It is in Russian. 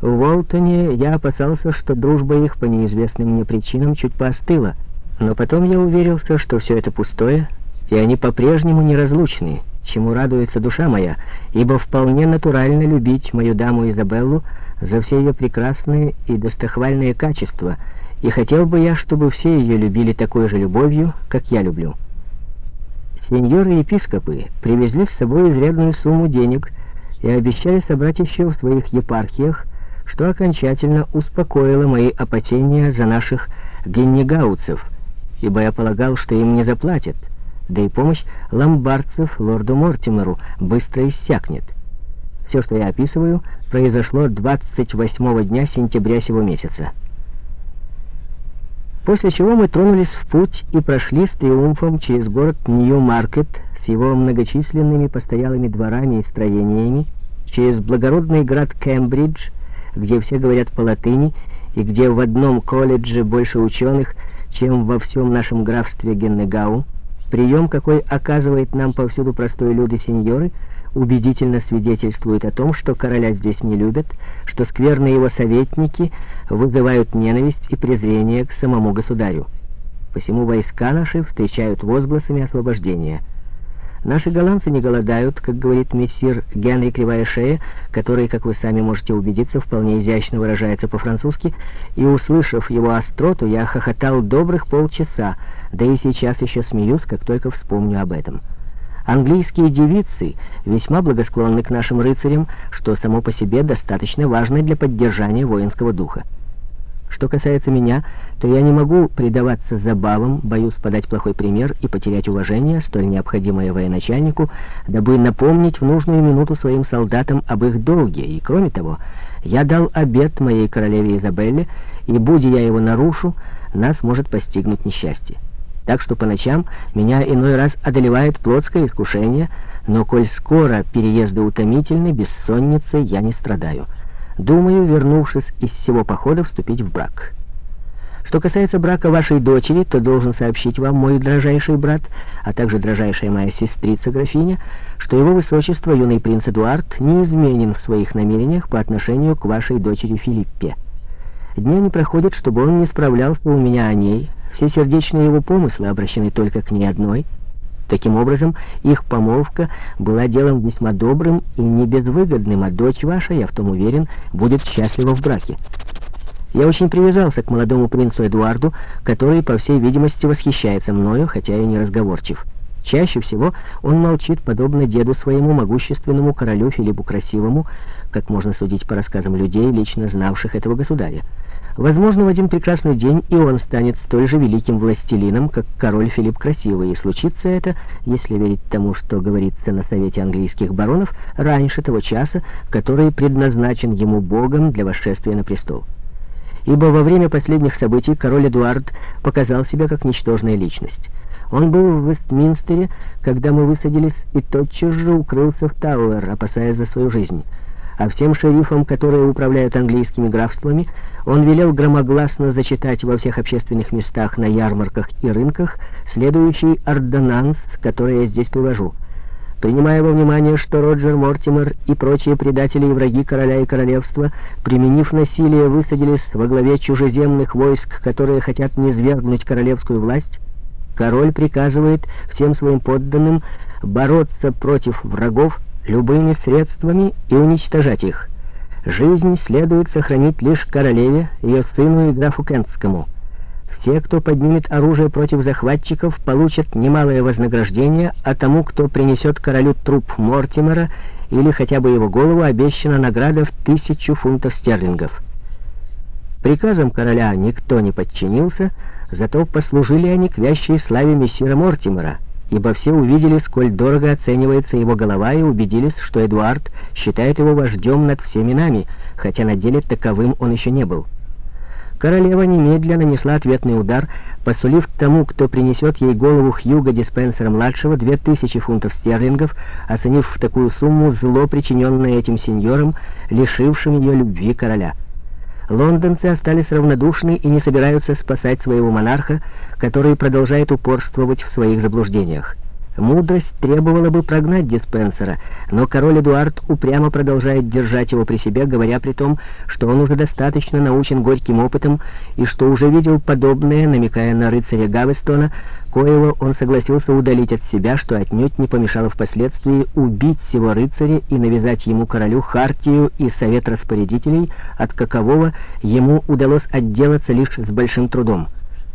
В Уолтоне я опасался, что дружба их по неизвестным мне причинам чуть поостыла, но потом я уверился, что все это пустое, и они по-прежнему неразлучны, чему радуется душа моя, ибо вполне натурально любить мою даму Изабеллу за все ее прекрасные и достохвальные качества, и хотел бы я, чтобы все ее любили такой же любовью, как я люблю. Сеньоры-епископы привезли с собой изрядную сумму денег и обещали собрать еще в своих епархиях, что окончательно успокоило мои опасения за наших геннегауцев, ибо я полагал, что им не заплатят, да и помощь ломбардцев лорду Мортимеру быстро иссякнет. Все, что я описываю, произошло 28 дня сентября сего месяца. После чего мы тронулись в путь и прошли с триумфом через город Нью-Маркет с его многочисленными постоялыми дворами и строениями, через благородный град Кембридж, где все говорят по-латыни, и где в одном колледже больше ученых, чем во всем нашем графстве Геннегау, прием, какой оказывает нам повсюду простой люди сеньоры, убедительно свидетельствует о том, что короля здесь не любят, что скверные его советники вызывают ненависть и презрение к самому государю. Посему войска наши встречают возгласами освобождения — Наши голландцы не голодают, как говорит мессир Генри Кривая Шея, который, как вы сами можете убедиться, вполне изящно выражается по-французски, и, услышав его остроту, я хохотал добрых полчаса, да и сейчас еще смеюсь, как только вспомню об этом. Английские девицы весьма благосклонны к нашим рыцарям, что само по себе достаточно важно для поддержания воинского духа. Что касается меня, то я не могу предаваться забавам, боюсь подать плохой пример и потерять уважение, столь необходимое военачальнику, дабы напомнить в нужную минуту своим солдатам об их долге. И кроме того, я дал обет моей королеве Изабелле, и, будь я его нарушу, нас может постигнуть несчастье. Так что по ночам меня иной раз одолевает плотское искушение, но коль скоро переезды утомительны, бессонницей я не страдаю. Думаю, вернувшись из всего похода, вступить в брак. Что касается брака вашей дочери, то должен сообщить вам мой дрожайший брат, а также дрожайшая моя сестрица-графиня, что его высочество, юный принц Эдуард, неизменен в своих намерениях по отношению к вашей дочери Филиппе. Дня не проходит, чтобы он не справлялся у меня о ней, все сердечные его помыслы обращены только к ней одной — Таким образом, их помолвка была делом весьма добрым и не безвыгодным, а дочь ваша, я в том уверен, будет счастлива в браке. Я очень привязался к молодому принцу Эдуарду, который, по всей видимости, восхищается мною, хотя и не разговорчив. Чаще всего он молчит, подобно деду своему могущественному королю Филиппу Красивому, как можно судить по рассказам людей, лично знавших этого государя. Возможно, в один прекрасный день и он станет столь же великим властелином, как король Филипп Красивый, и случится это, если верить тому, что говорится на Совете английских баронов, раньше того часа, который предназначен ему Богом для восшествия на престол. Ибо во время последних событий король Эдуард показал себя как ничтожная личность. Он был в Вестминстере, когда мы высадились, и тотчас же укрылся в Тауэр, опасаясь за свою жизнь а всем шерифам, которые управляют английскими графствами, он велел громогласно зачитать во всех общественных местах, на ярмарках и рынках следующий ордонанс, который я здесь привожу. Принимая во внимание, что Роджер Мортимер и прочие предатели и враги короля и королевства, применив насилие, высадились во главе чужеземных войск, которые хотят низвергнуть королевскую власть, король приказывает всем своим подданным бороться против врагов, любыми средствами и уничтожать их. Жизнь следует сохранить лишь королеве, ее сыну и графу Кентскому. Все, кто поднимет оружие против захватчиков, получат немалое вознаграждение, а тому, кто принесет королю труп Мортимера или хотя бы его голову, обещана награда в тысячу фунтов стерлингов. Приказам короля никто не подчинился, зато послужили они к вящей славе мессира Мортимера — ибо все увидели, сколь дорого оценивается его голова, и убедились, что Эдуард считает его вождем над всеми нами, хотя на деле таковым он еще не был. Королева немедленно нанесла ответный удар, посулив тому, кто принесет ей голову Хьюга Диспенсера-младшего, две тысячи фунтов стерлингов, оценив в такую сумму зло, причиненное этим сеньором, лишившим ее любви короля. Лондонцы остались равнодушны и не собираются спасать своего монарха, который продолжает упорствовать в своих заблуждениях. Мудрость требовала бы прогнать диспенсера, но король Эдуард упрямо продолжает держать его при себе, говоря при том, что он уже достаточно научен горьким опытом и что уже видел подобное, намекая на рыцаря Гавестона, коего он согласился удалить от себя, что отнюдь не помешало впоследствии убить сего рыцаря и навязать ему королю хартию и совет распорядителей, от какового ему удалось отделаться лишь с большим трудом.